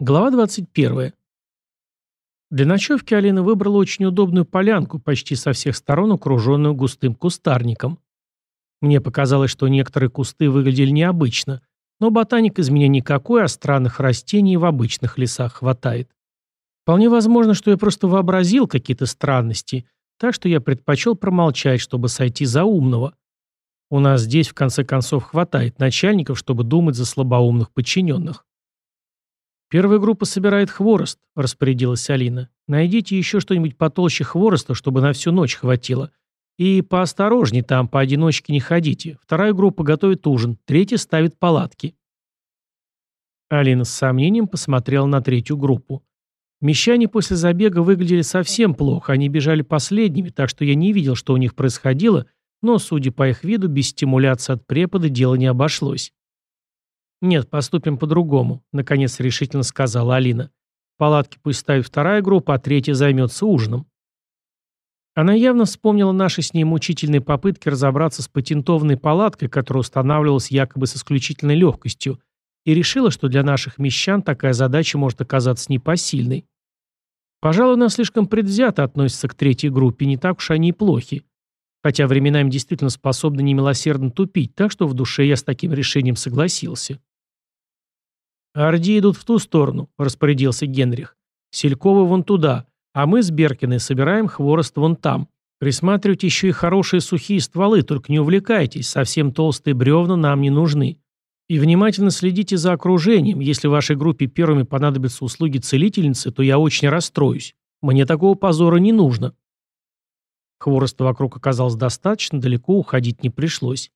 Глава 21. Для ночевки Алина выбрала очень удобную полянку, почти со всех сторон окруженную густым кустарником. Мне показалось, что некоторые кусты выглядели необычно, но ботаник из меня никакой, а странных растений в обычных лесах хватает. Вполне возможно, что я просто вообразил какие-то странности, так что я предпочел промолчать, чтобы сойти за умного. У нас здесь, в конце концов, хватает начальников, чтобы думать за слабоумных подчиненных. «Первая группа собирает хворост», — распорядилась Алина. «Найдите еще что-нибудь потолще хвороста, чтобы на всю ночь хватило. И поосторожней там, поодиночке не ходите. Вторая группа готовит ужин, третья ставит палатки». Алина с сомнением посмотрела на третью группу. Мещане после забега выглядели совсем плохо, они бежали последними, так что я не видел, что у них происходило, но, судя по их виду, без стимуляции от препода дело не обошлось. «Нет, поступим по-другому», — наконец решительно сказала Алина. «Палатки пусть ставит вторая группа, а третья займется ужином». Она явно вспомнила наши с ней мучительные попытки разобраться с патентованной палаткой, которая устанавливалась якобы с исключительной легкостью, и решила, что для наших мещан такая задача может оказаться непосильной. Пожалуй, она слишком предвзято относится к третьей группе, не так уж они и плохи. Хотя временами действительно способны немилосердно тупить, так что в душе я с таким решением согласился. «Орди идут в ту сторону», — распорядился Генрих. «Селькова вон туда, а мы с Беркиной собираем хворост вон там. Присматривайте еще и хорошие сухие стволы, только не увлекайтесь, совсем толстые бревна нам не нужны. И внимательно следите за окружением. Если вашей группе первыми понадобятся услуги целительницы, то я очень расстроюсь. Мне такого позора не нужно». Хвороста вокруг оказалось достаточно, далеко уходить не пришлось.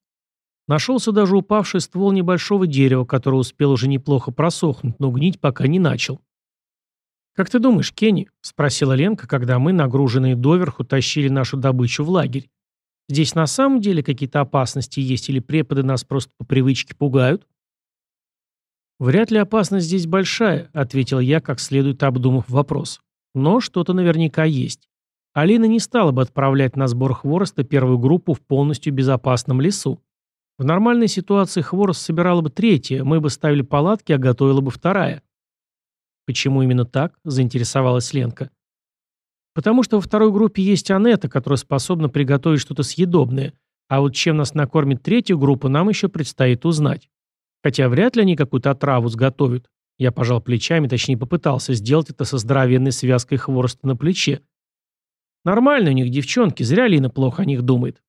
Нашелся даже упавший ствол небольшого дерева, который успел уже неплохо просохнуть, но гнить пока не начал. «Как ты думаешь, Кенни?» – спросила Ленка, когда мы, нагруженные доверху, тащили нашу добычу в лагерь. «Здесь на самом деле какие-то опасности есть или преподы нас просто по привычке пугают?» «Вряд ли опасность здесь большая», – ответил я, как следует обдумав вопрос. «Но что-то наверняка есть. Алина не стала бы отправлять на сбор хвороста первую группу в полностью безопасном лесу. В нормальной ситуации хворост собирала бы третья, мы бы ставили палатки, а готовила бы вторая. Почему именно так? Заинтересовалась Ленка. Потому что во второй группе есть Анетта, которая способна приготовить что-то съедобное, а вот чем нас накормит третью группу, нам еще предстоит узнать. Хотя вряд ли они какую-то отраву сготовят. Я пожал плечами, точнее попытался сделать это со здоровенной связкой хвороста на плече. Нормально у них девчонки, зря Лина плохо о них думает.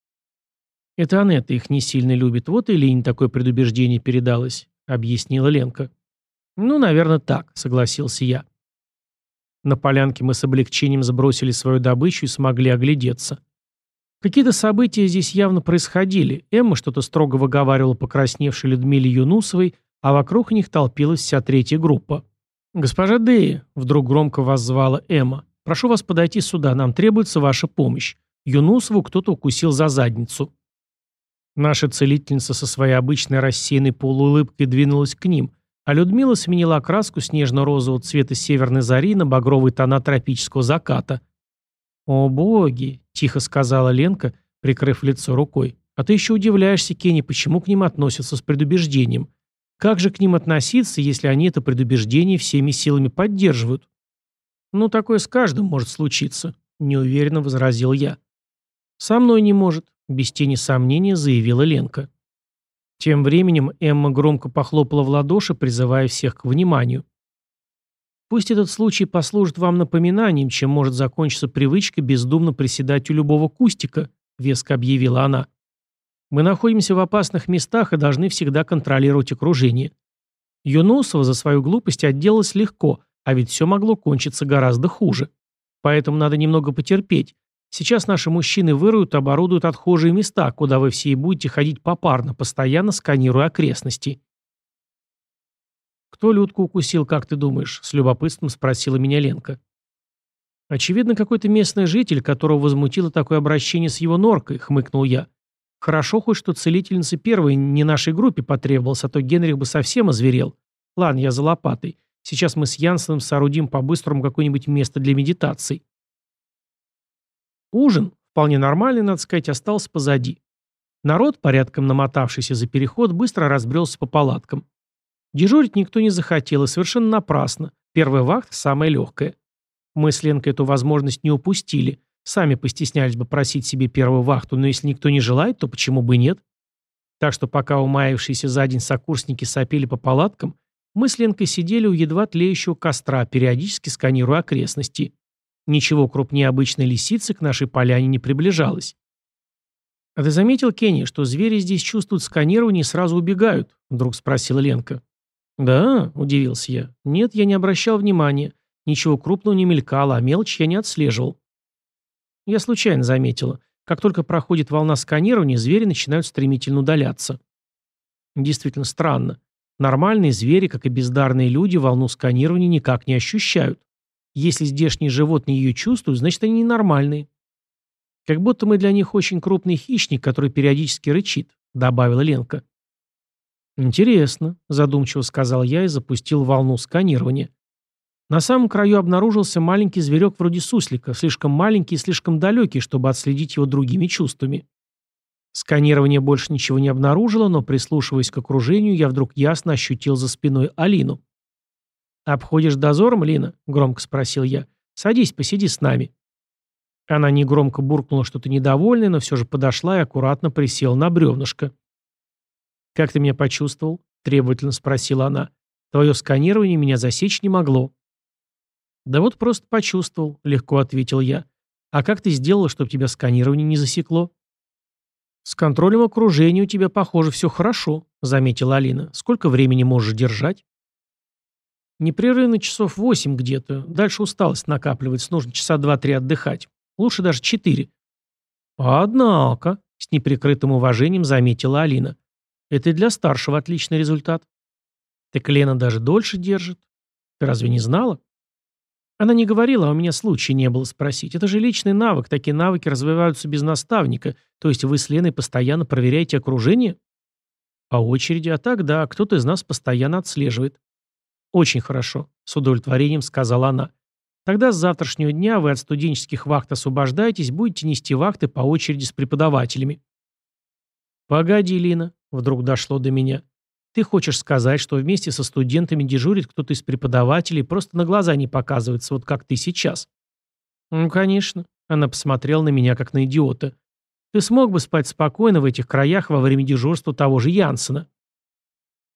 «Это Анетта их не сильно любит, вот и Лине такое предубеждение передалось», — объяснила Ленка. «Ну, наверное, так», — согласился я. На полянке мы с облегчением сбросили свою добычу и смогли оглядеться. Какие-то события здесь явно происходили. Эмма что-то строго выговаривала покрасневшей Людмиле Юнусовой, а вокруг них толпилась вся третья группа. «Госпожа Дея», — вдруг громко воззвала Эмма, — «прошу вас подойти сюда, нам требуется ваша помощь. Юнусову кто-то укусил за задницу». Наша целительница со своей обычной рассеянной полуулыбкой двинулась к ним, а Людмила сменила окраску с нежно-розового цвета северной зари на багровый тона тропического заката. «О боги!» — тихо сказала Ленка, прикрыв лицо рукой. «А ты еще удивляешься, Кенни, почему к ним относятся с предубеждением? Как же к ним относиться, если они это предубеждение всеми силами поддерживают?» «Ну, такое с каждым может случиться», — неуверенно возразил я. «Со мной не может без тени сомнения заявила Ленка. Тем временем Эмма громко похлопала в ладоши, призывая всех к вниманию. Пусть этот случай послужит вам напоминанием, чем может закончиться привычка бездумно приседать у любого кустика, веско объявила она. Мы находимся в опасных местах и должны всегда контролировать окружение. Юнусова за свою глупость отделалась легко, а ведь все могло кончиться гораздо хуже. Поэтому надо немного потерпеть, Сейчас наши мужчины выруют и оборудуют отхожие места, куда вы все и будете ходить попарно, постоянно сканируя окрестности. «Кто Людку укусил, как ты думаешь?» — с любопытством спросила меня Ленка. «Очевидно, какой-то местный житель, которого возмутило такое обращение с его норкой», — хмыкнул я. «Хорошо хоть, что целительница первой не нашей группе потребовалась, а то Генрих бы совсем озверел. Ладно, я за лопатой. Сейчас мы с Янсеном соорудим по-быстрому какое-нибудь место для медитаций». Ужин, вполне нормальный, надо сказать, остался позади. Народ, порядком намотавшийся за переход, быстро разбрелся по палаткам. Дежурить никто не захотел, и совершенно напрасно. Первая вахта самая легкая. Мы с Ленкой эту возможность не упустили. Сами постеснялись бы просить себе первую вахту, но если никто не желает, то почему бы нет? Так что пока умаявшиеся за день сокурсники сопели по палаткам, мы с Ленкой сидели у едва тлеющего костра, периодически сканируя окрестности. Ничего крупнее обычной лисицы к нашей поляне не приближалось. «А ты заметил, Кенни, что звери здесь чувствуют сканирование и сразу убегают?» — вдруг спросила Ленка. «Да», — удивился я. «Нет, я не обращал внимания. Ничего крупного не мелькало, а мелочь я не отслеживал». Я случайно заметила. Как только проходит волна сканирования, звери начинают стремительно удаляться. Действительно странно. Нормальные звери, как и бездарные люди, волну сканирования никак не ощущают. Если здешние животные ее чувствуют, значит они ненормальные. Как будто мы для них очень крупный хищник, который периодически рычит, добавила Ленка. Интересно, задумчиво сказал я и запустил волну сканирования. На самом краю обнаружился маленький зверек вроде суслика, слишком маленький и слишком далекий, чтобы отследить его другими чувствами. Сканирование больше ничего не обнаружило, но, прислушиваясь к окружению, я вдруг ясно ощутил за спиной Алину. «Обходишь дозором, Лина?» — громко спросил я. «Садись, посиди с нами». Она негромко буркнула что-то недовольное, но все же подошла и аккуратно присела на бревнышко. «Как ты меня почувствовал?» — требовательно спросила она. «Твое сканирование меня засечь не могло». «Да вот просто почувствовал», — легко ответил я. «А как ты сделала, чтобы тебя сканирование не засекло?» «С контролем окружения у тебя, похоже, все хорошо», — заметила Алина. «Сколько времени можешь держать?» «Непрерывно часов восемь где-то. Дальше усталость накапливается. Нужно часа два-три отдыхать. Лучше даже четыре». «Однако», — с неприкрытым уважением заметила Алина. «Это и для старшего отличный результат». «Так Лена даже дольше держит. Ты разве не знала?» Она не говорила, а у меня случая не было спросить. Это же личный навык, такие навыки развиваются без наставника. То есть вы с Леной постоянно проверяете окружение? По очереди, а так да, кто-то из нас постоянно отслеживает. Очень хорошо, с удовлетворением сказала она. Тогда с завтрашнего дня вы от студенческих вахт освобождаетесь, будете нести вахты по очереди с преподавателями. Погоди, Лина, вдруг дошло до меня. Ты хочешь сказать, что вместе со студентами дежурит кто-то из преподавателей, просто на глаза не показывается, вот как ты сейчас? Ну, конечно. Она посмотрела на меня, как на идиота. Ты смог бы спать спокойно в этих краях во время дежурства того же Янсена?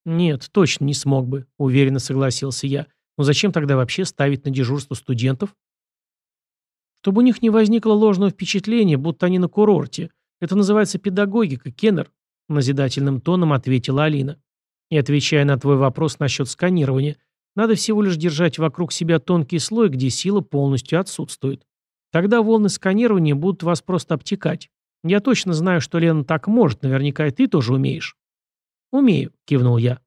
Нет, точно не смог бы, уверенно согласился я. Но зачем тогда вообще ставить на дежурство студентов? Чтобы у них не возникло ложного впечатления, будто они на курорте. Это называется педагогика, Кеннер, назидательным тоном ответила Алина. И отвечая на твой вопрос насчет сканирования, надо всего лишь держать вокруг себя тонкий слой, где сила полностью отсутствует. Тогда волны сканирования будут вас просто обтекать. Я точно знаю, что Лена так может, наверняка и ты тоже умеешь. Умею, кивнул я.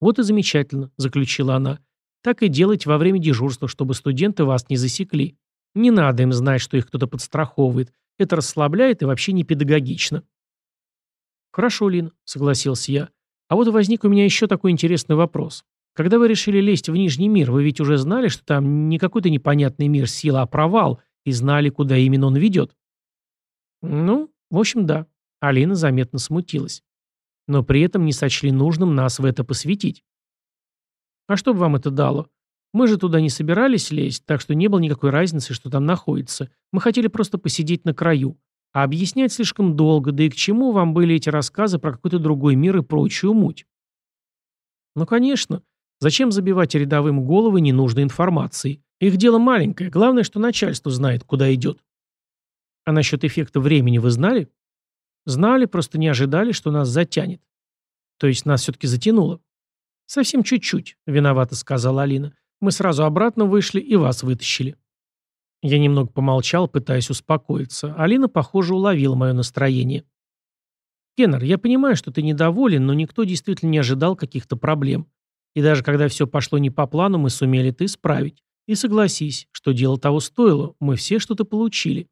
Вот и замечательно, заключила она. Так и делать во время дежурства, чтобы студенты вас не засекли. Не надо им знать, что их кто-то подстраховывает. Это расслабляет и вообще не педагогично. Хорошо, Лин, согласился я. А вот возник у меня еще такой интересный вопрос. Когда вы решили лезть в Нижний мир, вы ведь уже знали, что там не какой-то непонятный мир сила, а провал, и знали, куда именно он ведет? Ну, в общем, да. Алина заметно смутилась. Но при этом не сочли нужным нас в это посвятить. А что бы вам это дало? Мы же туда не собирались лезть, так что не было никакой разницы, что там находится. Мы хотели просто посидеть на краю. А объяснять слишком долго, да и к чему вам были эти рассказы про какой-то другой мир и прочую муть? Ну, конечно. Зачем забивать рядовым головы ненужной информацией? Их дело маленькое, главное, что начальство знает, куда идет. А насчет эффекта времени вы знали? Знали, просто не ожидали, что нас затянет. То есть нас все-таки затянуло. Совсем чуть-чуть, виновата сказала Алина. Мы сразу обратно вышли и вас вытащили. Я немного помолчал, пытаясь успокоиться. Алина, похоже, уловила мое настроение. «Кеннер, я понимаю, что ты недоволен, но никто действительно не ожидал каких-то проблем. И даже когда все пошло не по плану, мы сумели это исправить. И согласись, что дело того стоило, мы все что-то получили».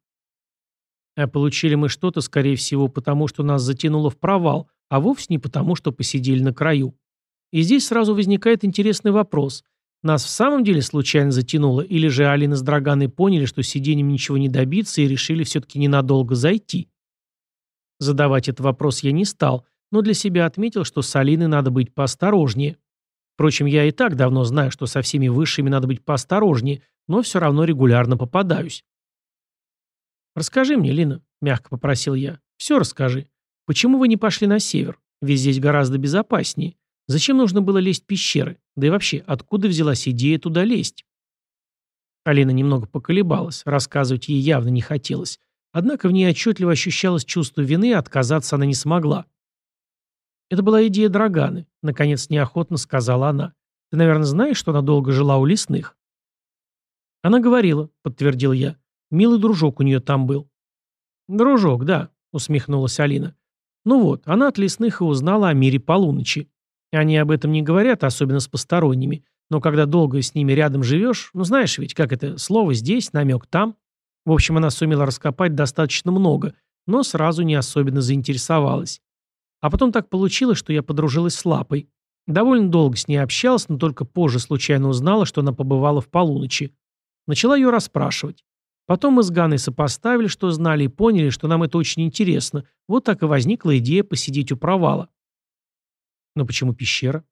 А получили мы что-то, скорее всего, потому что нас затянуло в провал, а вовсе не потому, что посидели на краю. И здесь сразу возникает интересный вопрос. Нас в самом деле случайно затянуло, или же Алина с Драганой поняли, что сиденьем ничего не добиться и решили все-таки ненадолго зайти? Задавать этот вопрос я не стал, но для себя отметил, что с Алиной надо быть поосторожнее. Впрочем, я и так давно знаю, что со всеми высшими надо быть поосторожнее, но все равно регулярно попадаюсь. «Расскажи мне, Лина», — мягко попросил я. «Все расскажи. Почему вы не пошли на север? Ведь здесь гораздо безопаснее. Зачем нужно было лезть в пещеры? Да и вообще, откуда взялась идея туда лезть?» Алина немного поколебалась, рассказывать ей явно не хотелось. Однако в ней отчетливо ощущалось чувство вины, и отказаться она не смогла. «Это была идея Драганы», — наконец неохотно сказала она. «Ты, наверное, знаешь, что она долго жила у лесных?» «Она говорила», — подтвердил я. «Милый дружок у нее там был». «Дружок, да», — усмехнулась Алина. «Ну вот, она от лесных и узнала о мире полуночи. Они об этом не говорят, особенно с посторонними. Но когда долго с ними рядом живешь, ну знаешь ведь, как это, слово здесь, намек там. В общем, она сумела раскопать достаточно много, но сразу не особенно заинтересовалась. А потом так получилось, что я подружилась с Лапой. Довольно долго с ней общалась, но только позже случайно узнала, что она побывала в полуночи. Начала ее расспрашивать. Потом мы с Ганой сопоставили, что знали, и поняли, что нам это очень интересно. Вот так и возникла идея посидеть у провала. Но почему пещера?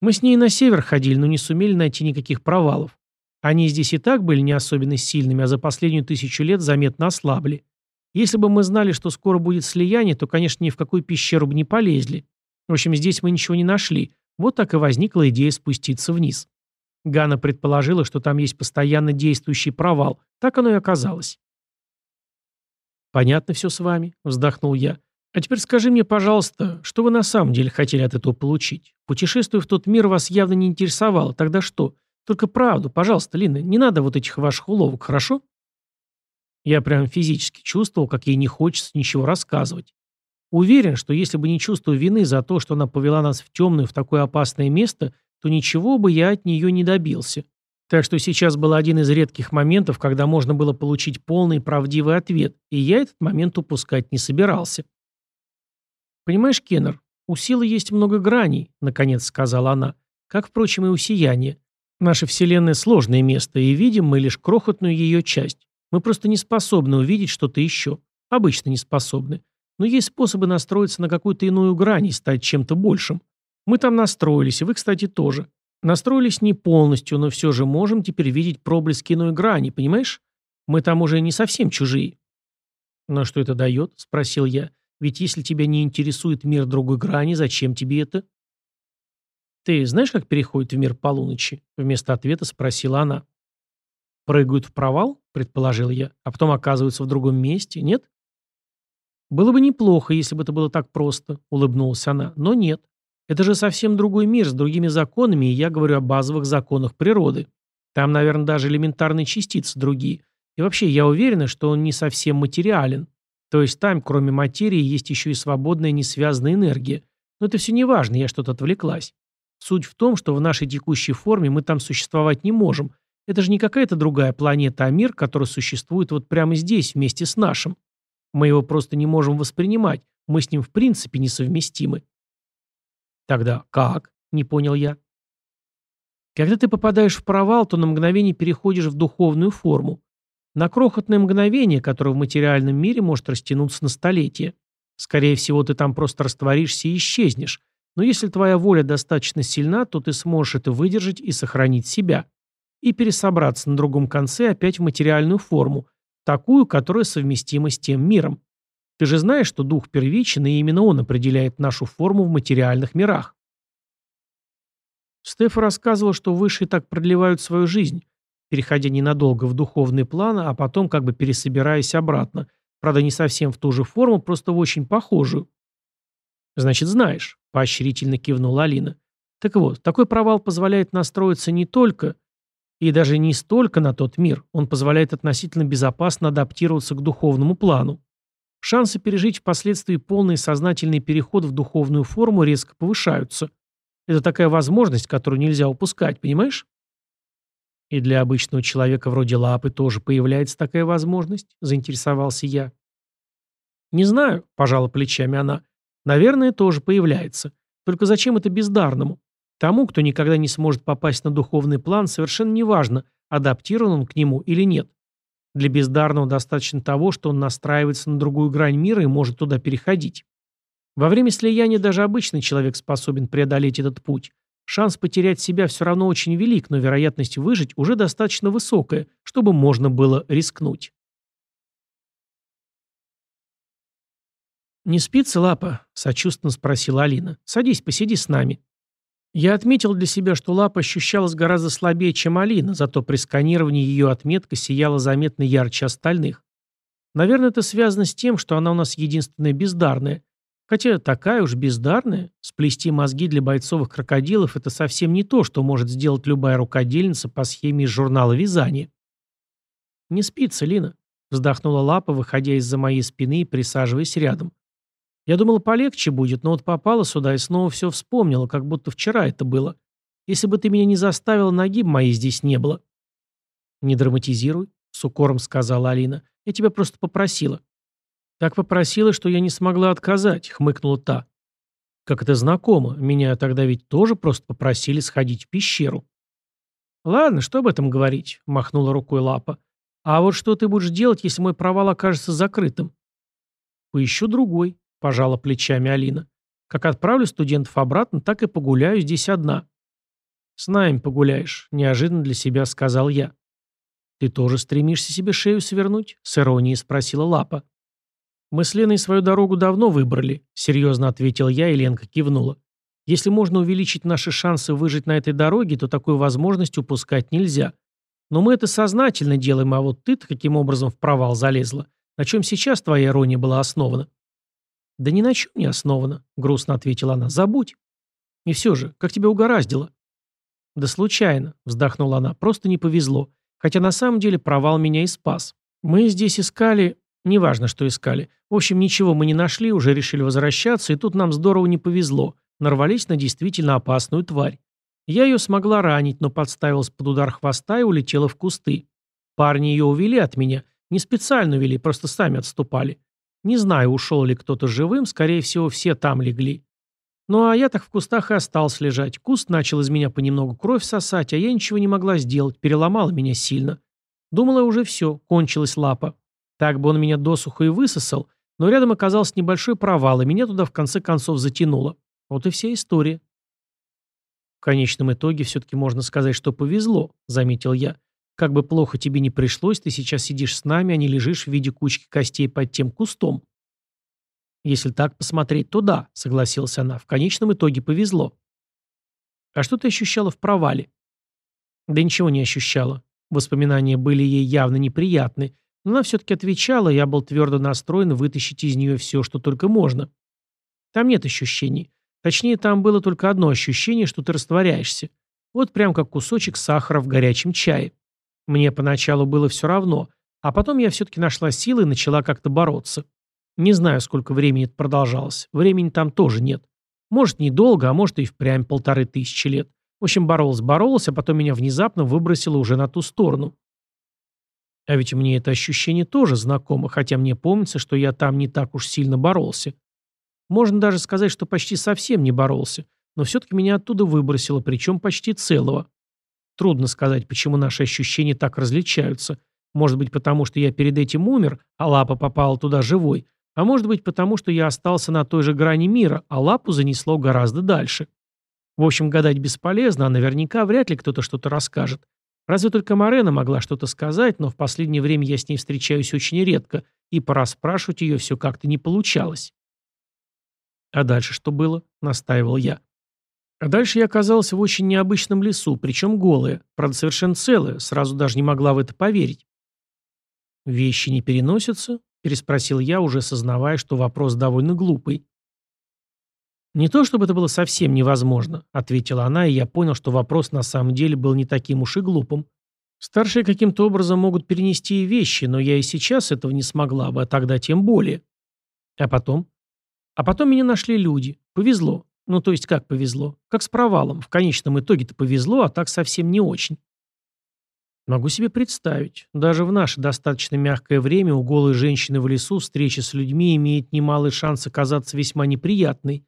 Мы с ней на север ходили, но не сумели найти никаких провалов. Они здесь и так были не особенно сильными, а за последнюю тысячу лет заметно ослабли. Если бы мы знали, что скоро будет слияние, то, конечно, ни в какую пещеру бы не полезли. В общем, здесь мы ничего не нашли. Вот так и возникла идея спуститься вниз. Гана предположила, что там есть постоянно действующий провал. Так оно и оказалось. «Понятно все с вами», — вздохнул я. «А теперь скажи мне, пожалуйста, что вы на самом деле хотели от этого получить? Путешествие в тот мир вас явно не интересовало. Тогда что? Только правду, пожалуйста, Лина, не надо вот этих ваших уловок, хорошо?» Я прям физически чувствовал, как ей не хочется ничего рассказывать. Уверен, что если бы не чувство вины за то, что она повела нас в темное, в такое опасное место, то ничего бы я от нее не добился. Так что сейчас был один из редких моментов, когда можно было получить полный правдивый ответ, и я этот момент упускать не собирался. «Понимаешь, Кеннер, у силы есть много граней», — наконец сказала она, как, впрочем, и у сияния. Наша Вселенная — сложное место, и видим мы лишь крохотную ее часть. Мы просто не способны увидеть что-то еще. Обычно не способны. Но есть способы настроиться на какую-то иную грань и стать чем-то большим. Мы там настроились, и вы, кстати, тоже. Настроились не полностью, но все же можем теперь видеть проблески иной грани, понимаешь? Мы там уже не совсем чужие. «Но что это дает?» – спросил я. «Ведь если тебя не интересует мир другой грани, зачем тебе это?» «Ты знаешь, как переходит в мир полуночи?» – вместо ответа спросила она. «Прыгают в провал?» – предположил я. «А потом оказываются в другом месте, нет?» «Было бы неплохо, если бы это было так просто», – улыбнулась она. «Но нет. Это же совсем другой мир с другими законами, и я говорю о базовых законах природы. Там, наверное, даже элементарные частицы другие. И вообще, я уверена, что он не совсем материален. То есть там, кроме материи, есть еще и свободная несвязанная энергия. Но это все не важно, я что-то отвлеклась. Суть в том, что в нашей текущей форме мы там существовать не можем, это же не какая-то другая планета, а мир, который существует вот прямо здесь, вместе с нашим. Мы его просто не можем воспринимать, мы с ним в принципе несовместимы. Тогда как? Не понял я. Когда ты попадаешь в провал, то на мгновение переходишь в духовную форму. На крохотное мгновение, которое в материальном мире может растянуться на столетия. Скорее всего, ты там просто растворишься и исчезнешь. Но если твоя воля достаточно сильна, то ты сможешь это выдержать и сохранить себя и пересобраться на другом конце опять в материальную форму, такую, которая совместима с тем миром. Ты же знаешь, что дух первичен, и именно он определяет нашу форму в материальных мирах. Стефа рассказывал, что высшие так продлевают свою жизнь, переходя ненадолго в духовный план, а потом как бы пересобираясь обратно. Правда, не совсем в ту же форму, просто в очень похожую. «Значит, знаешь», — поощрительно кивнула Алина. «Так вот, такой провал позволяет настроиться не только и даже не столько на тот мир, он позволяет относительно безопасно адаптироваться к духовному плану. Шансы пережить впоследствии полный сознательный переход в духовную форму резко повышаются. Это такая возможность, которую нельзя упускать, понимаешь? И для обычного человека вроде Лапы тоже появляется такая возможность, заинтересовался я. Не знаю, пожала плечами она. Наверное, тоже появляется. Только зачем это бездарному? Тому, кто никогда не сможет попасть на духовный план, совершенно неважно, адаптирован он к нему или нет. Для бездарного достаточно того, что он настраивается на другую грань мира и может туда переходить. Во время слияния даже обычный человек способен преодолеть этот путь, Шанс потерять себя все равно очень велик, но вероятность выжить уже достаточно высокая, чтобы можно было рискнуть. «Не спится, Лапа?» – сочувственно спросила Алина. «Садись, посиди с нами». Я отметил для себя, что Лапа ощущалась гораздо слабее, чем Алина, зато при сканировании ее отметка сияла заметно ярче остальных. Наверное, это связано с тем, что она у нас единственная бездарная. Хотя такая уж бездарная, сплести мозги для бойцовых крокодилов – это совсем не то, что может сделать любая рукодельница по схеме из журнала вязания. «Не спится, Лина», – вздохнула Лапа, выходя из-за моей спины и присаживаясь рядом. Я думала, полегче будет, но вот попала сюда и снова все вспомнила, как будто вчера это было. Если бы ты меня не заставила, ноги моей здесь не было. Не драматизируй, с укором сказала Алина. Я тебя просто попросила. Так попросила, что я не смогла отказать, хмыкнула та. Как это знакомо, меня тогда ведь тоже просто попросили сходить в пещеру. Ладно, что об этом говорить, махнула рукой Лапа. А вот что ты будешь делать, если мой провал окажется закрытым? Поищу другой, пожала плечами Алина. Как отправлю студентов обратно, так и погуляю здесь одна. С нами погуляешь, неожиданно для себя сказал я. Ты тоже стремишься себе шею свернуть? С иронией спросила Лапа. Мы с Леной свою дорогу давно выбрали, серьезно ответил я, и Ленка кивнула. Если можно увеличить наши шансы выжить на этой дороге, то такую возможность упускать нельзя. Но мы это сознательно делаем, а вот ты-то каким образом в провал залезла? На чем сейчас твоя ирония была основана? «Да ни на чем не основано», — грустно ответила она. «Забудь». «И все же, как тебя угораздило?» «Да случайно», — вздохнула она. «Просто не повезло. Хотя на самом деле провал меня и спас. Мы здесь искали... Неважно, что искали. В общем, ничего мы не нашли, уже решили возвращаться, и тут нам здорово не повезло. Нарвались на действительно опасную тварь. Я ее смогла ранить, но подставилась под удар хвоста и улетела в кусты. Парни ее увели от меня. Не специально увели, просто сами отступали. Не знаю, ушел ли кто-то живым, скорее всего, все там легли. Ну а я так в кустах и остался лежать. Куст начал из меня понемногу кровь сосать, а я ничего не могла сделать, переломала меня сильно. Думала, уже все, кончилась лапа. Так бы он меня досухо и высосал, но рядом оказался небольшой провал, и меня туда в конце концов затянуло. Вот и вся история. В конечном итоге все-таки можно сказать, что повезло, заметил я. Как бы плохо тебе не пришлось, ты сейчас сидишь с нами, а не лежишь в виде кучки костей под тем кустом. Если так посмотреть, то да, согласилась она. В конечном итоге повезло. А что ты ощущала в провале? Да ничего не ощущала. Воспоминания были ей явно неприятны, но она все-таки отвечала, я был твердо настроен вытащить из нее все, что только можно. Там нет ощущений. Точнее, там было только одно ощущение, что ты растворяешься. Вот прям как кусочек сахара в горячем чае. Мне поначалу было все равно, а потом я все-таки нашла силы и начала как-то бороться. Не знаю, сколько времени это продолжалось. Времени там тоже нет. Может, недолго, а может и впрямь полторы тысячи лет. В общем, боролась-боролась, а потом меня внезапно выбросило уже на ту сторону. А ведь мне это ощущение тоже знакомо, хотя мне помнится, что я там не так уж сильно боролся. Можно даже сказать, что почти совсем не боролся, но все-таки меня оттуда выбросило, причем почти целого. Трудно сказать, почему наши ощущения так различаются. Может быть, потому что я перед этим умер, а лапа попала туда живой, а может быть, потому что я остался на той же грани мира, а лапу занесло гораздо дальше. В общем, гадать бесполезно, а наверняка вряд ли кто-то что-то расскажет. Разве только Марена могла что-то сказать, но в последнее время я с ней встречаюсь очень редко, и порасспрашивать ее все как-то не получалось. «А дальше что было?» — настаивал я. А дальше я оказался в очень необычном лесу, причем голая, правда совершенно целая, сразу даже не могла в это поверить. «Вещи не переносятся?» – переспросил я, уже сознавая, что вопрос довольно глупый. «Не то, чтобы это было совсем невозможно», – ответила она, и я понял, что вопрос на самом деле был не таким уж и глупым. Старшие каким-то образом могут перенести и вещи, но я и сейчас этого не смогла бы, а тогда тем более. А потом? А потом меня нашли люди. Повезло. Ну, то есть как повезло? Как с провалом. В конечном итоге-то повезло, а так совсем не очень. Могу себе представить. Даже в наше достаточно мягкое время у голой женщины в лесу встреча с людьми имеет немалый шанс оказаться весьма неприятной.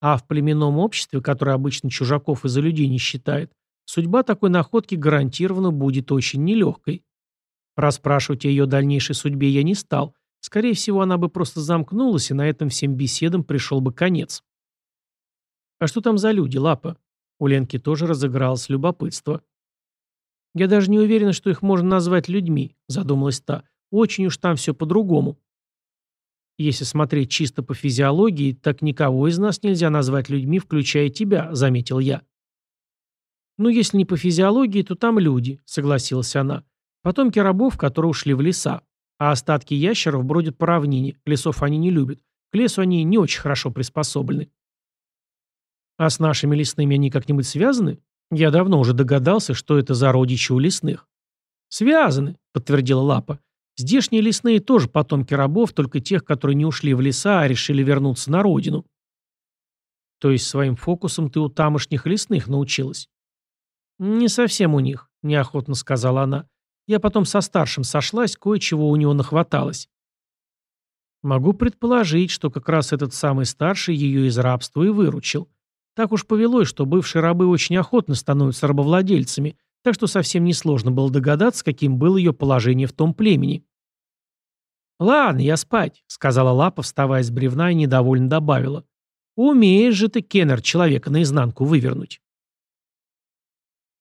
А в племенном обществе, которое обычно чужаков из-за людей не считает, судьба такой находки гарантированно будет очень нелегкой. Расспрашивать о ее дальнейшей судьбе я не стал. Скорее всего, она бы просто замкнулась, и на этом всем беседам пришел бы конец. «А что там за люди, Лапа?» У Ленки тоже разыгралось любопытство. «Я даже не уверена, что их можно назвать людьми», — задумалась та. «Очень уж там все по-другому». «Если смотреть чисто по физиологии, так никого из нас нельзя назвать людьми, включая тебя», — заметил я. «Ну, если не по физиологии, то там люди», — согласилась она. «Потомки рабов, которые ушли в леса. А остатки ящеров бродят по равнине. Лесов они не любят. К лесу они не очень хорошо приспособлены». «А с нашими лесными они как-нибудь связаны?» Я давно уже догадался, что это за родичи у лесных. «Связаны», — подтвердила Лапа. «Здешние лесные тоже потомки рабов, только тех, которые не ушли в леса, а решили вернуться на родину». «То есть своим фокусом ты у тамошних лесных научилась?» «Не совсем у них», — неохотно сказала она. «Я потом со старшим сошлась, кое-чего у него нахваталось». Могу предположить, что как раз этот самый старший ее из рабства и выручил. Так уж повелось, что бывшие рабы очень охотно становятся рабовладельцами, так что совсем несложно было догадаться, каким было ее положение в том племени. «Ладно, я спать», — сказала Лапа, вставая с бревна и недовольно добавила. «Умеешь же ты, Кеннер, человека наизнанку вывернуть».